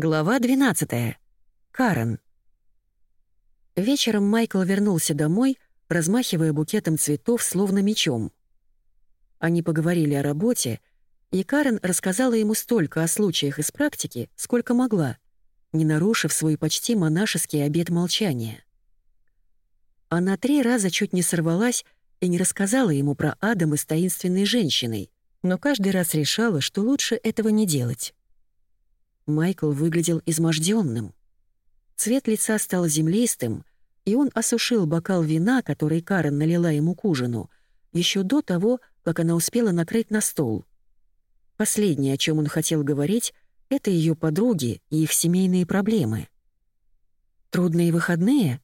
Глава 12. Карен. Вечером Майкл вернулся домой, размахивая букетом цветов, словно мечом. Они поговорили о работе, и Карен рассказала ему столько о случаях из практики, сколько могла, не нарушив свой почти монашеский обет молчания. Она три раза чуть не сорвалась и не рассказала ему про Адама с таинственной женщиной, но каждый раз решала, что лучше этого не делать. Майкл выглядел изможденным. Цвет лица стал землистым, и он осушил бокал вина, который Карен налила ему к ужину, еще до того, как она успела накрыть на стол. Последнее, о чем он хотел говорить, это ее подруги и их семейные проблемы. «Трудные выходные?»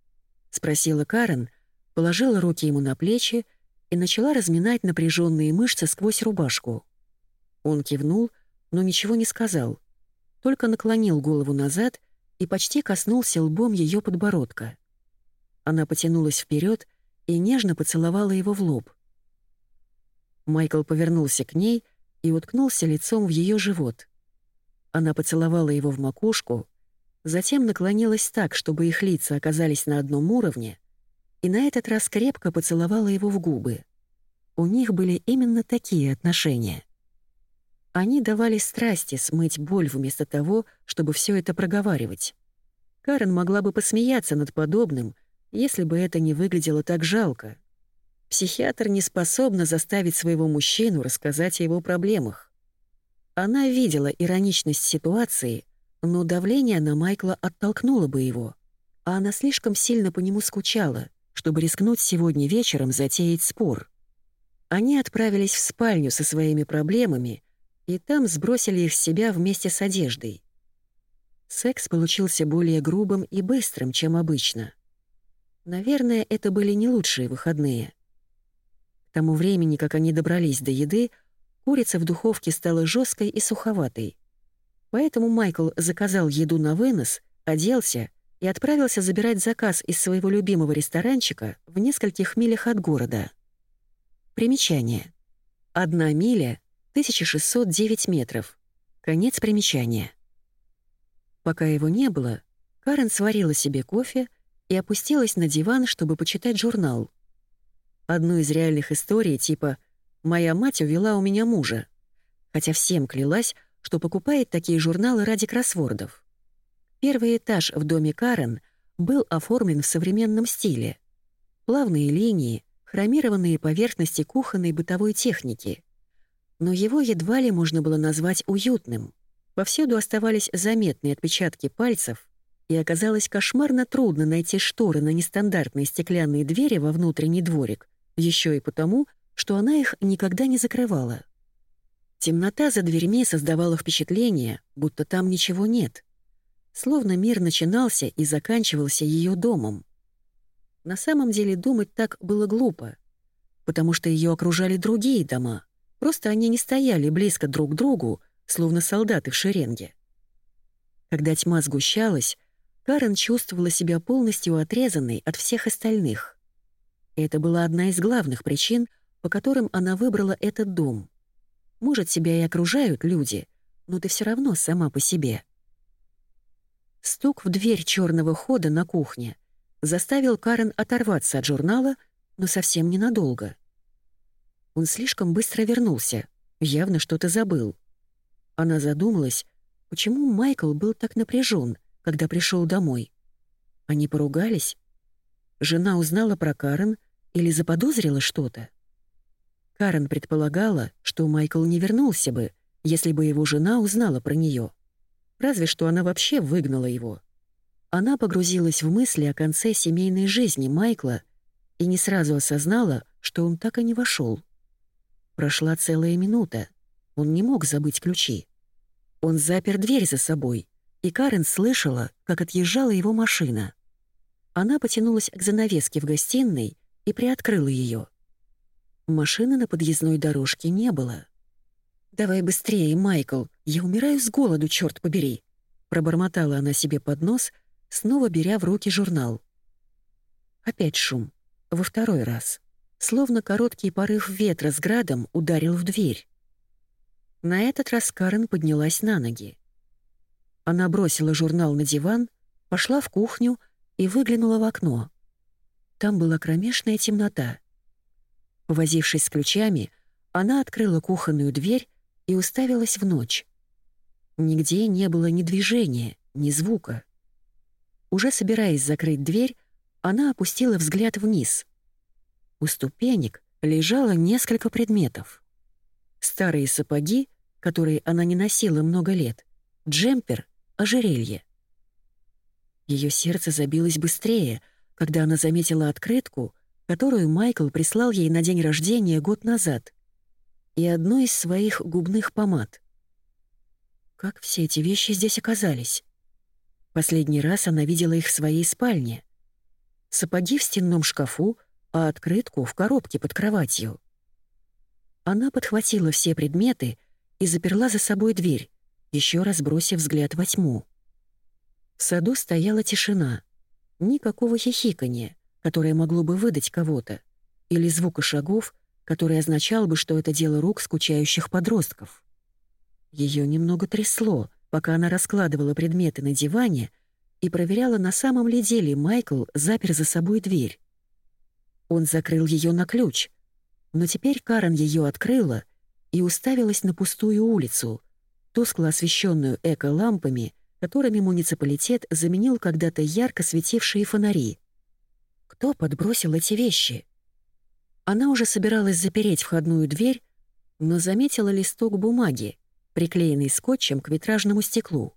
— спросила Карен, положила руки ему на плечи и начала разминать напряженные мышцы сквозь рубашку. Он кивнул, но ничего не сказал — только наклонил голову назад и почти коснулся лбом ее подбородка. Она потянулась вперед и нежно поцеловала его в лоб. Майкл повернулся к ней и уткнулся лицом в ее живот. Она поцеловала его в макушку, затем наклонилась так, чтобы их лица оказались на одном уровне, и на этот раз крепко поцеловала его в губы. У них были именно такие отношения. Они давали страсти смыть боль вместо того, чтобы все это проговаривать. Карен могла бы посмеяться над подобным, если бы это не выглядело так жалко. Психиатр не способна заставить своего мужчину рассказать о его проблемах. Она видела ироничность ситуации, но давление на Майкла оттолкнуло бы его, а она слишком сильно по нему скучала, чтобы рискнуть сегодня вечером затеять спор. Они отправились в спальню со своими проблемами, и там сбросили их с себя вместе с одеждой. Секс получился более грубым и быстрым, чем обычно. Наверное, это были не лучшие выходные. К тому времени, как они добрались до еды, курица в духовке стала жесткой и суховатой. Поэтому Майкл заказал еду на вынос, оделся и отправился забирать заказ из своего любимого ресторанчика в нескольких милях от города. Примечание. Одна миля 1609 метров. Конец примечания. Пока его не было, Карен сварила себе кофе и опустилась на диван, чтобы почитать журнал. Одну из реальных историй типа «Моя мать увела у меня мужа», хотя всем клялась, что покупает такие журналы ради кроссвордов. Первый этаж в доме Карен был оформлен в современном стиле. Плавные линии, хромированные поверхности кухонной бытовой техники — но его едва ли можно было назвать уютным. Повсюду оставались заметные отпечатки пальцев, и оказалось кошмарно трудно найти шторы на нестандартные стеклянные двери во внутренний дворик, еще и потому, что она их никогда не закрывала. Темнота за дверьми создавала впечатление, будто там ничего нет. Словно мир начинался и заканчивался ее домом. На самом деле думать так было глупо, потому что ее окружали другие дома — Просто они не стояли близко друг к другу, словно солдаты в шеренге. Когда тьма сгущалась, Карен чувствовала себя полностью отрезанной от всех остальных. Это была одна из главных причин, по которым она выбрала этот дом. Может, себя и окружают люди, но ты все равно сама по себе. Стук в дверь черного хода на кухне заставил Карен оторваться от журнала, но совсем ненадолго — он слишком быстро вернулся, явно что-то забыл. Она задумалась, почему Майкл был так напряжен, когда пришел домой. Они поругались? Жена узнала про Карен или заподозрила что-то? Карен предполагала, что Майкл не вернулся бы, если бы его жена узнала про нее. Разве что она вообще выгнала его. Она погрузилась в мысли о конце семейной жизни Майкла и не сразу осознала, что он так и не вошел. Прошла целая минута. Он не мог забыть ключи. Он запер дверь за собой, и Карен слышала, как отъезжала его машина. Она потянулась к занавеске в гостиной и приоткрыла ее. Машины на подъездной дорожке не было. «Давай быстрее, Майкл, я умираю с голоду, черт побери!» Пробормотала она себе под нос, снова беря в руки журнал. Опять шум. Во второй раз словно короткий порыв ветра с градом ударил в дверь. На этот раз Карен поднялась на ноги. Она бросила журнал на диван, пошла в кухню и выглянула в окно. Там была кромешная темнота. Повозившись с ключами, она открыла кухонную дверь и уставилась в ночь. Нигде не было ни движения, ни звука. Уже собираясь закрыть дверь, она опустила взгляд вниз. У ступенек лежало несколько предметов. Старые сапоги, которые она не носила много лет, джемпер, ожерелье. Ее сердце забилось быстрее, когда она заметила открытку, которую Майкл прислал ей на день рождения год назад, и одну из своих губных помад. Как все эти вещи здесь оказались? Последний раз она видела их в своей спальне. Сапоги в стенном шкафу, а открытку в коробке под кроватью. Она подхватила все предметы и заперла за собой дверь, еще раз бросив взгляд во тьму. В саду стояла тишина. Никакого хихикания, которое могло бы выдать кого-то, или звука шагов, который означал бы, что это дело рук скучающих подростков. Ее немного трясло, пока она раскладывала предметы на диване и проверяла, на самом ли деле Майкл запер за собой дверь. Он закрыл ее на ключ, но теперь Карен ее открыла и уставилась на пустую улицу, тускло освещенную эко-лампами, которыми муниципалитет заменил когда-то ярко светившие фонари. Кто подбросил эти вещи? Она уже собиралась запереть входную дверь, но заметила листок бумаги, приклеенный скотчем к витражному стеклу.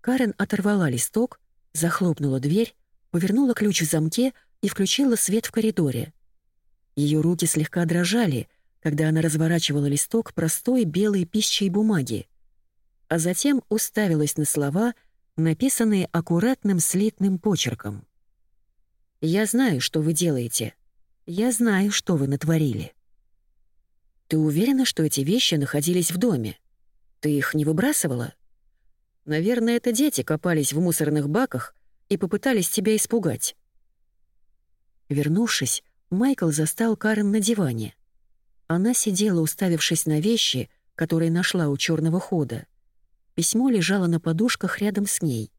Карен оторвала листок, захлопнула дверь, повернула ключ в замке и включила свет в коридоре. Ее руки слегка дрожали, когда она разворачивала листок простой белой пищей бумаги, а затем уставилась на слова, написанные аккуратным слитным почерком. «Я знаю, что вы делаете. Я знаю, что вы натворили». «Ты уверена, что эти вещи находились в доме? Ты их не выбрасывала?» «Наверное, это дети копались в мусорных баках и попытались тебя испугать». Вернувшись, Майкл застал Карен на диване. Она сидела, уставившись на вещи, которые нашла у черного хода. Письмо лежало на подушках рядом с ней.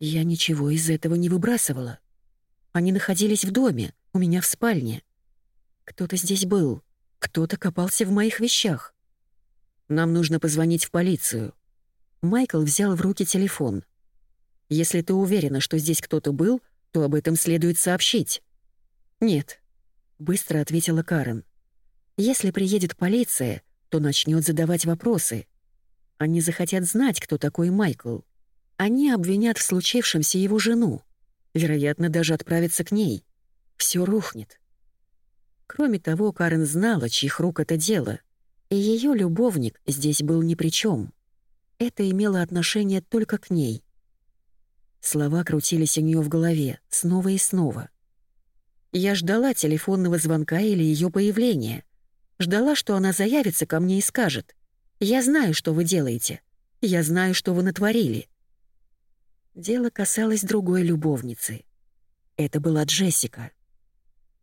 «Я ничего из этого не выбрасывала. Они находились в доме, у меня в спальне. Кто-то здесь был. Кто-то копался в моих вещах. Нам нужно позвонить в полицию. Майкл взял в руки телефон. Если ты уверена, что здесь кто-то был, то об этом следует сообщить. Нет, быстро ответила Карен. Если приедет полиция, то начнет задавать вопросы. Они захотят знать, кто такой Майкл. Они обвинят в случившемся его жену. Вероятно, даже отправятся к ней. Все рухнет. Кроме того, Карен знала, чьих рук это дело, и ее любовник здесь был ни при чем. Это имело отношение только к ней. Слова крутились у нее в голове снова и снова. Я ждала телефонного звонка или ее появления. Ждала, что она заявится ко мне и скажет. «Я знаю, что вы делаете. Я знаю, что вы натворили». Дело касалось другой любовницы. Это была Джессика.